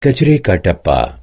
Kachre ka Tappa